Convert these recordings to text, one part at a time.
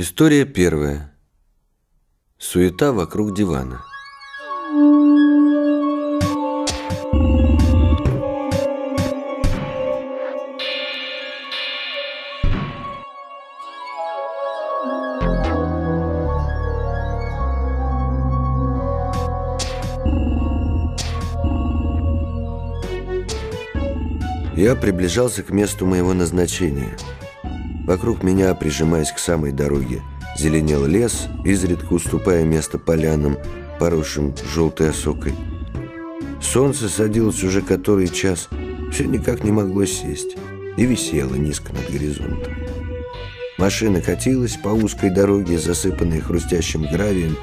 История первая. Суета вокруг дивана. Я приближался к месту моего назначения – Вокруг меня, прижимаясь к самой дороге, зеленел лес, изредка уступая место полянам, поросшим желтой осокой. Солнце садилось уже который час, все никак не могло сесть и висело низко над горизонтом. Машина катилась по узкой дороге, засыпанной хрустящим гравием.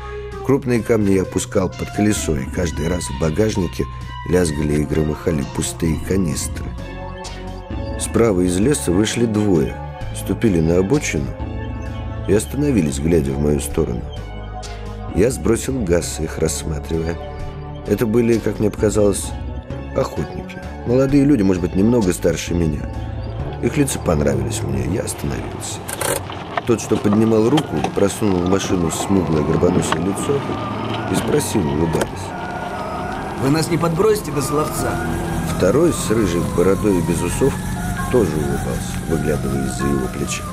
Крупные камни я опускал под колесо, и каждый раз в багажнике лязгали и громыхали пустые канистры. Справа из леса вышли двое – ступили на обочину и остановились, глядя в мою сторону. Я сбросил газ, их рассматривая. Это были, как мне показалось, охотники. Молодые люди, может быть, немного старше меня. Их лица понравились мне, я остановился. Тот, что поднимал руку, просунул в машину смуглое горбоносое лицо и спросил, улыбаясь. «Вы нас не подбросите до Соловца?» Второй, с рыжей бородой и без усов, тоже улыбался, выглядывая из-за его плеча.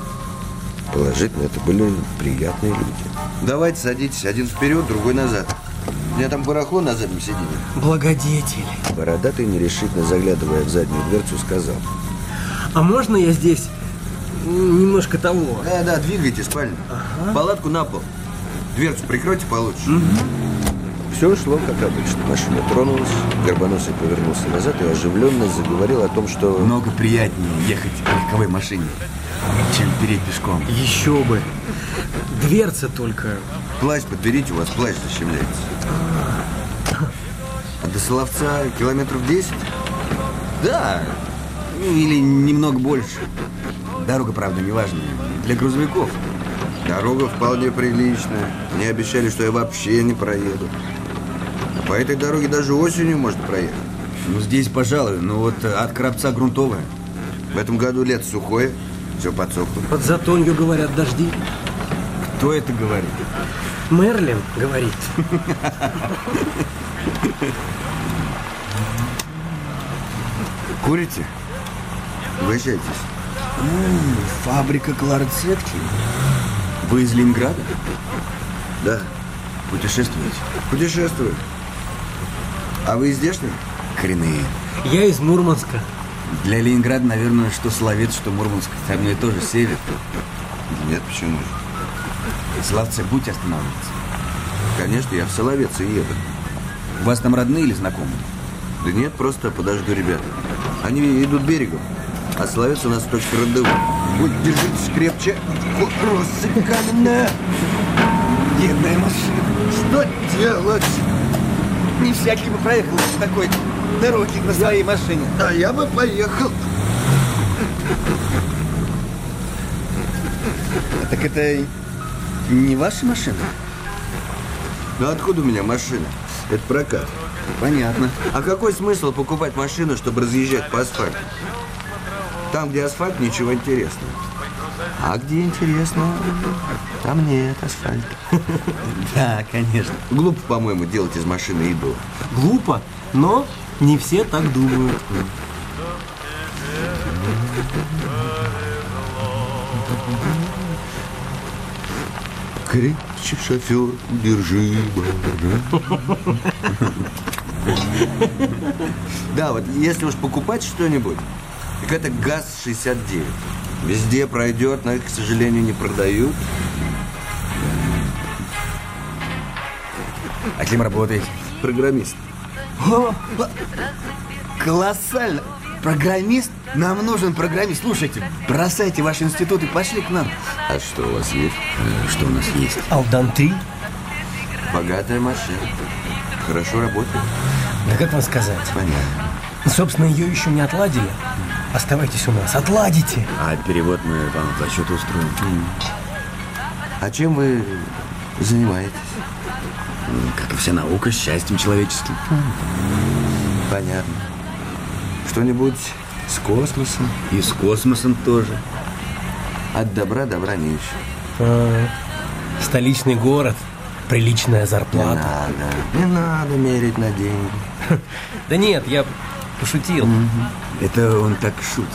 Положительно, это были приятные люди. Давайте садитесь, один вперед, другой назад. У меня там барахло на заднем сиденье. Благодетель. Бородатый, нерешительно заглядывая в заднюю дверцу, сказал. А можно я здесь немножко того? Да, да, двигайте спальню. Ага. Палатку на пол. Дверцу прикройте получше. Угу. Все шло как обычно. Машина тронулась, Горбоносый повернулся назад и оживленно заговорил о том, что... Много приятнее ехать в легковой машине, чем переть пешком. Еще бы. Дверца только. Плащ подберите, у вас плащ защемляется. А до Соловца километров 10? Да, ну, или немного больше. Дорога, правда, неважная. Для грузовиков. Дорога вполне приличная. Мне обещали, что я вообще не проеду. По этой дороге даже осенью можно проехать. Ну, здесь, пожалуй, но вот от Крабца грунтовая. В этом году лето сухое, все подсохло. Под затонью, говорят, дожди. Кто это говорит? Мерлин говорит. Курите? Угощайтесь. Фабрика Кларцетки. Вы из Ленинграда? Да. Путешествуете? Путешествую. А вы здешний? Коренные. Я из Мурманска. Для Ленинграда, наверное, что Соловец, что Мурманск. Одно и то же, север. Нет, почему же? Славце, будь останавливаться. Конечно, я в Соловец и еду. У вас там родные или знакомые? Да нет, просто подожду ребят. Они идут берегом. А Соловец у нас точка рандеву. Будь, держитесь крепче. Россыпь каменная. Бедная машина. Что делать? Не всякий бы проехал по такой дороге на своей машине. А я бы поехал. А так это не ваша машина? Ну откуда у меня машина? Это прокат. Понятно. А какой смысл покупать машину, чтобы разъезжать по асфальту? Там, где асфальт, ничего интересного. А где интересно, там нет асфальта. Да, конечно. Глупо, по-моему, делать из машины еду. Глупо, но не все так думают. Крепче, шофер, держи. Да, вот если уж покупать что-нибудь, так это ГАЗ-69. Везде пройдет, но их, к сожалению, не продают. А кем работаете? Программист. О, колоссально! Программист? Нам нужен программист. Слушайте, бросайте ваш институт и пошли к нам. А что у вас есть? Что у нас есть? Алдан-3. Богатая машина. Хорошо работает. Да как вам сказать? Понятно. Собственно, ее еще не отладили. Оставайтесь у нас, отладите. А перевод мы вам за счет устроим. А чем вы занимаетесь? Как и вся наука, счастьем человеческим. Понятно. Что-нибудь с космосом? И с космосом тоже. От добра добра не ищу. А, столичный город, приличная Не зарплата. надо, не надо мерить на деньги. Да нет, я пошутил. Это он так шутит.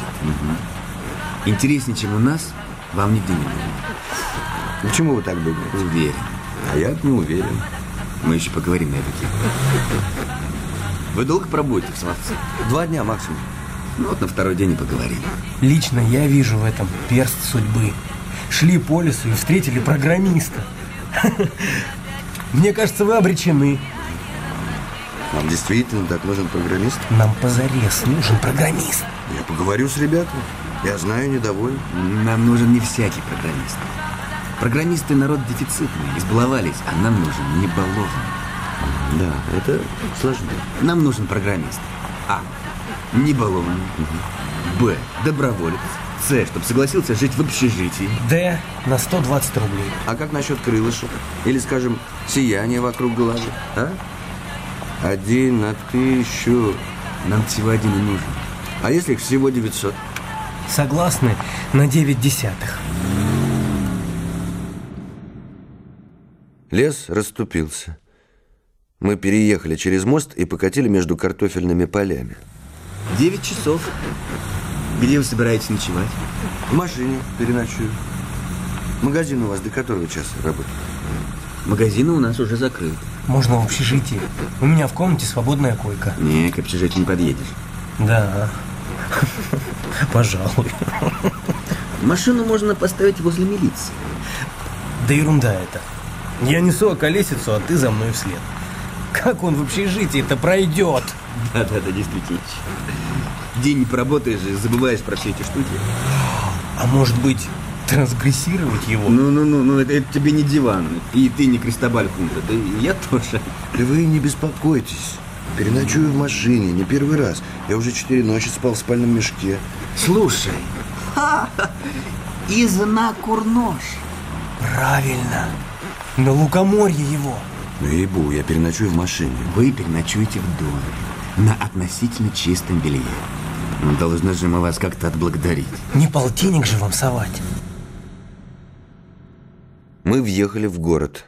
Интереснее, чем у нас, вам нигде не будет. Почему вы так думаете? Уверен. А я не уверен. Мы еще поговорим на эту тему. Вы долго пробудете в Самовце? Два дня максимум. Ну вот на второй день и поговорим. Лично я вижу в этом перст судьбы. Шли по лесу и встретили программиста. Мне кажется, вы обречены. Вам действительно так нужен программист? Нам позарез нужен программист. Я поговорю с ребятами. Я знаю, недоволен. Нам нужен не всякий программист. Программисты народ дефицитный, избаловались, а нам нужен не балованный. Да, это сложнее. Нам нужен программист. А. Не балованный. Б. Доброволец. С. Чтоб согласился жить в общежитии. Д на 120 рублей. А как насчет крылышек? Или, скажем, сияние вокруг глаза? А? Один на тысячу. Нам всего один и нужен. А если их всего 900? Согласны на 9 десятых. Лес расступился. Мы переехали через мост и покатили между картофельными полями. Девять часов. Где вы собираетесь ночевать? В машине переночую. Магазин у вас до которого часа работает? Магазины у нас уже закрыт. Можно в общежитии. У меня в комнате свободная койка. Не, к общежитию не подъедешь. Да. Пожалуй. Машину можно поставить возле милиции. Да ерунда это. Я несу околесицу, а ты за мной вслед. Как он в общежитии это пройдет? Да-да-да, действительно. День не поработаешь и забываешь про все эти штуки. А может быть, трансгрессировать его? Ну-ну-ну, ну это, это тебе не диван. И ты не Кристобаль Хунта, да и я тоже. Да вы не беспокойтесь. Переночую в машине, не первый раз. Я уже четыре ночи спал в спальном мешке. Слушай, Изна Курнош. Правильно. На лукоморье его. Ну, ей-богу, я переночую в машине. Вы переночуете в доме на относительно чистом белье. Ну, должны же мы вас как-то отблагодарить. Не полтинник же вам совать. Мы въехали в город.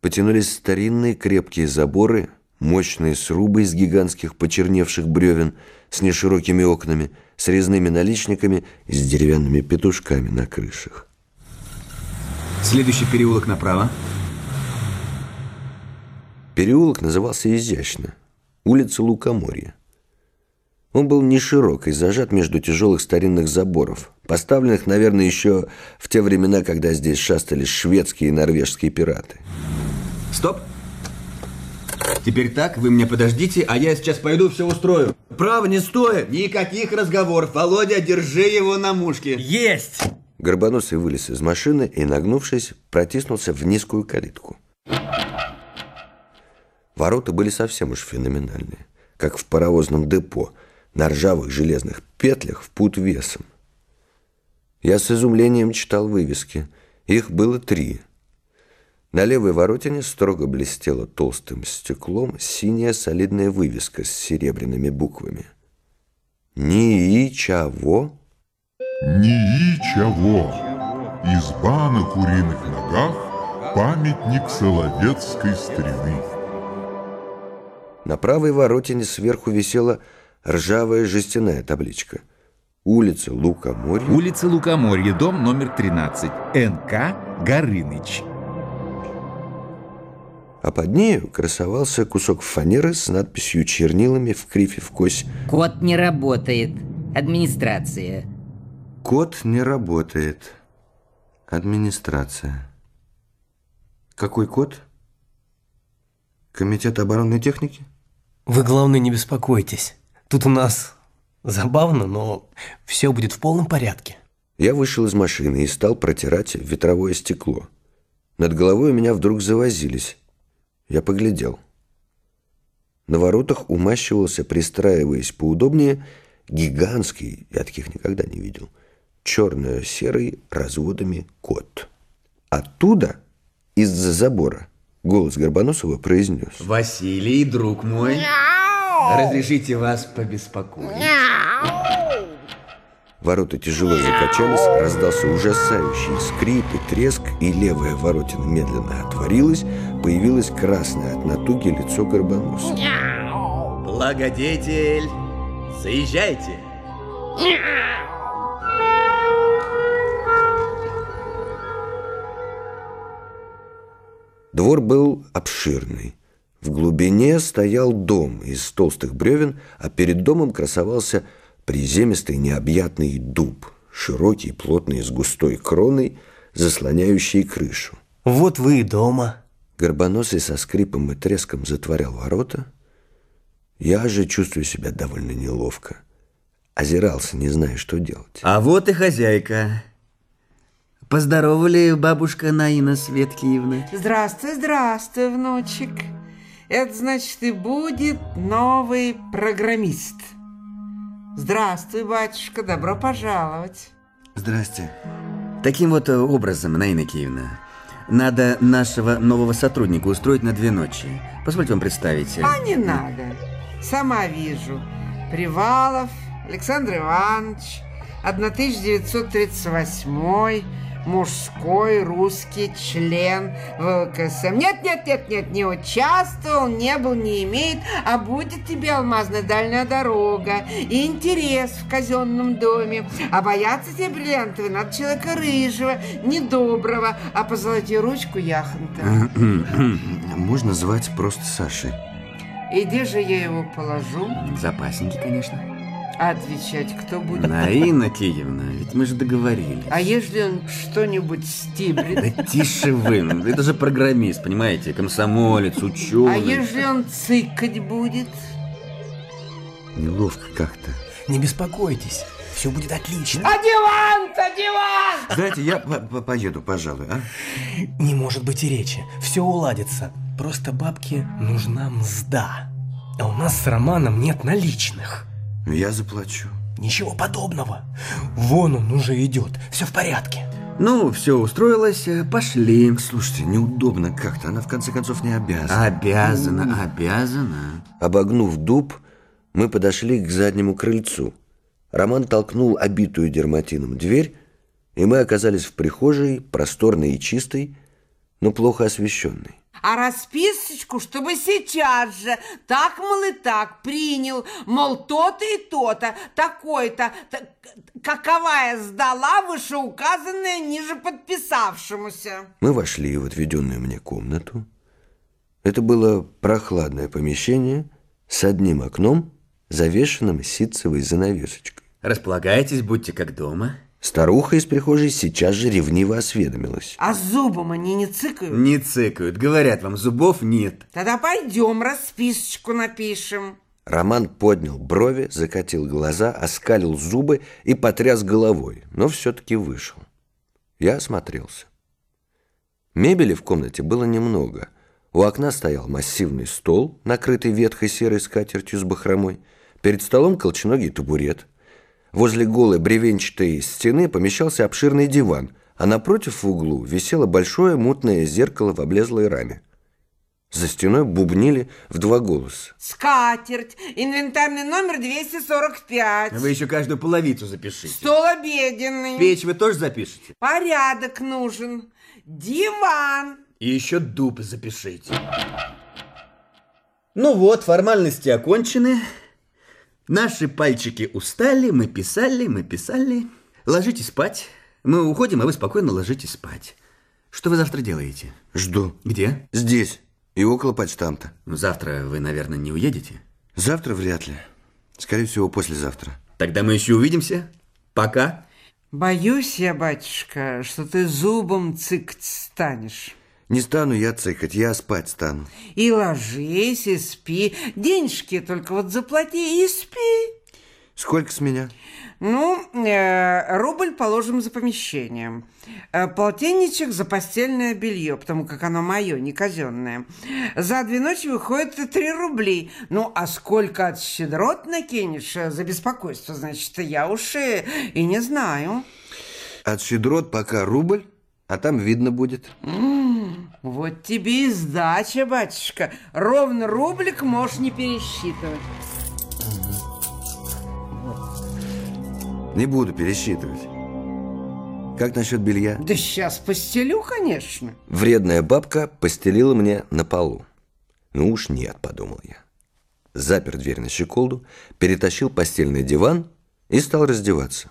Потянулись старинные крепкие заборы, мощные срубы из гигантских почерневших бревен с неширокими окнами, с резными наличниками и с деревянными петушками на крышах. Следующий переулок направо. Переулок назывался изящно. Улица Лукоморья. Он был не широк и зажат между тяжелых старинных заборов, поставленных, наверное, еще в те времена, когда здесь шастали шведские и норвежские пираты. Стоп. Теперь так, вы меня подождите, а я сейчас пойду все устрою. Право, не стоит! Никаких разговоров. Володя, держи его на мушке. Есть! Горбоносый вылез из машины и, нагнувшись, протиснулся в низкую калитку. Ворота были совсем уж феноменальные, как в паровозном депо, на ржавых железных петлях в пут весом. Я с изумлением читал вывески. Их было три. На левой воротине строго блестела толстым стеклом синяя солидная вывеска с серебряными буквами. «Ничего». Ничего. Изба на куриных ногах, памятник Соловецкой старины. На правой воротине сверху висела ржавая жестяная табличка. Улица Лукоморье. Улица Лукоморье, дом номер 13. НК Горыныч. А под нею красовался кусок фанеры с надписью чернилами в крифе в кось Код не работает. Администрация. «Код не работает. Администрация». Какой код? Комитет оборонной техники? Вы, главное, не беспокойтесь. Тут у нас забавно, но все будет в полном порядке. Я вышел из машины и стал протирать ветровое стекло. Над головой у меня вдруг завозились. Я поглядел. На воротах умащивался, пристраиваясь поудобнее, гигантский, я таких никогда не видел, черно-серый разводами кот. Оттуда, из-за забора, голос Горбоносова произнес. Василий, друг мой, разрешите вас побеспокоить. Ворота тяжело закачались, раздался ужасающий скрип и треск, и левая воротина медленно отворилась, появилось красное от натуги лицо горбоноса. Благодетель, заезжайте. Двор был обширный. В глубине стоял дом из толстых бревен, а перед домом красовался приземистый необъятный дуб, широкий, плотный, с густой кроной, заслоняющий крышу. Вот вы и дома. Горбоносый со скрипом и треском затворял ворота. Я же чувствую себя довольно неловко. Озирался, не зная, что делать. А вот и хозяйка. Поздоровали бабушка Наина Светкиевна. Здравствуй, здравствуй, внучек. Это значит, и будет новый программист. Здравствуй, батюшка, добро пожаловать. Здрасте. Таким вот образом, Наина Киевна, надо нашего нового сотрудника устроить на две ночи. Позвольте вам представить. А не надо. Сама вижу. Привалов Александр Иванович, 1938 мужской русский член ВКСМ. Нет, нет, нет, нет, не участвовал, не был, не имеет, а будет тебе алмазная дальняя дорога и интерес в казенном доме. А бояться тебе бриллиантовый надо человека рыжего, недоброго, а позолоти ручку яхонта. Можно звать просто Сашей. И где же я его положу? Запасники, конечно. Отвечать кто будет? Наина Киевна, ведь мы же договорились. А если он что-нибудь стибрит? Да тише вы, ну, это же программист, понимаете, комсомолец, ученый. А если он цыкать будет? Неловко как-то. Не беспокойтесь, все будет отлично. А диван-то, диван! Знаете, я по -по поеду, пожалуй, а? Не может быть и речи. Все уладится. Просто бабке нужна мзда. А у нас с Романом нет наличных. Я заплачу. Ничего подобного. Вон он уже идет. Все в порядке. Ну, все устроилось, пошли. Слушайте, неудобно как-то. Она в конце концов не обязана. Обязана, обязана. Обогнув дуб, мы подошли к заднему крыльцу. Роман толкнул обитую дерматином дверь, и мы оказались в прихожей, просторной и чистой, но плохо освещенной. А расписочку, чтобы сейчас же, так, мол, и так, принял, мол, то-то и то-то, такой-то, каковая сдала вышеуказанная ниже подписавшемуся. Мы вошли в отведенную мне комнату. Это было прохладное помещение с одним окном, завешенным ситцевой занавесочкой. Располагайтесь, будьте как дома. Старуха из прихожей сейчас же ревниво осведомилась. А зубом они не цыкают? Не цыкают. Говорят вам, зубов нет. Тогда пойдем расписочку напишем. Роман поднял брови, закатил глаза, оскалил зубы и потряс головой, но все-таки вышел. Я осмотрелся. Мебели в комнате было немного. У окна стоял массивный стол, накрытый ветхой серой скатертью с бахромой. Перед столом колченогий табурет – Возле голой бревенчатой стены помещался обширный диван, а напротив в углу висело большое мутное зеркало в облезлой раме. За стеной бубнили в два голоса. Скатерть, инвентарный номер 245. Вы еще каждую половицу запишите. Стол обеденный. Печь вы тоже запишете? Порядок нужен. Диван. И еще дуб запишите. Ну вот, формальности окончены. Наши пальчики устали, мы писали, мы писали. Ложитесь спать. Мы уходим, а вы спокойно ложитесь спать. Что вы завтра делаете? Жду. Где? Здесь. И около почтамта. Завтра вы, наверное, не уедете? Завтра вряд ли. Скорее всего, послезавтра. Тогда мы еще увидимся. Пока. Боюсь я, батюшка, что ты зубом цыкать станешь. Не стану я цыкать, я спать стану. И ложись, и спи. Денежки только вот заплати и спи. Сколько с меня? Ну, э, рубль положим за помещение. Э, полтинничек за постельное белье, потому как оно мое, не казенное. За две ночи выходит три рубли. Ну, а сколько от щедрот накинешь э, за беспокойство, значит, я уж и, и не знаю. От щедрот пока рубль, а там видно будет. Вот тебе и сдача, батюшка. Ровно рублик можешь не пересчитывать. Не буду пересчитывать. Как насчет белья? Да сейчас постелю, конечно. Вредная бабка постелила мне на полу. Ну уж нет, подумал я. Запер дверь на щеколду, перетащил постельный диван и стал раздеваться.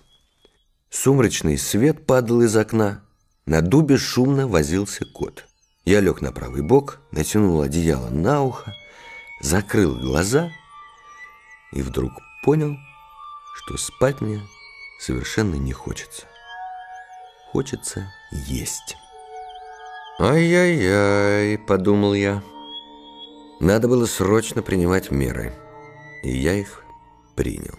Сумрачный свет падал из окна. На дубе шумно возился кот. Я лег на правый бок, натянул одеяло на ухо, закрыл глаза и вдруг понял, что спать мне совершенно не хочется. Хочется есть. «Ай-яй-яй», — подумал я. Надо было срочно принимать меры. И я их принял.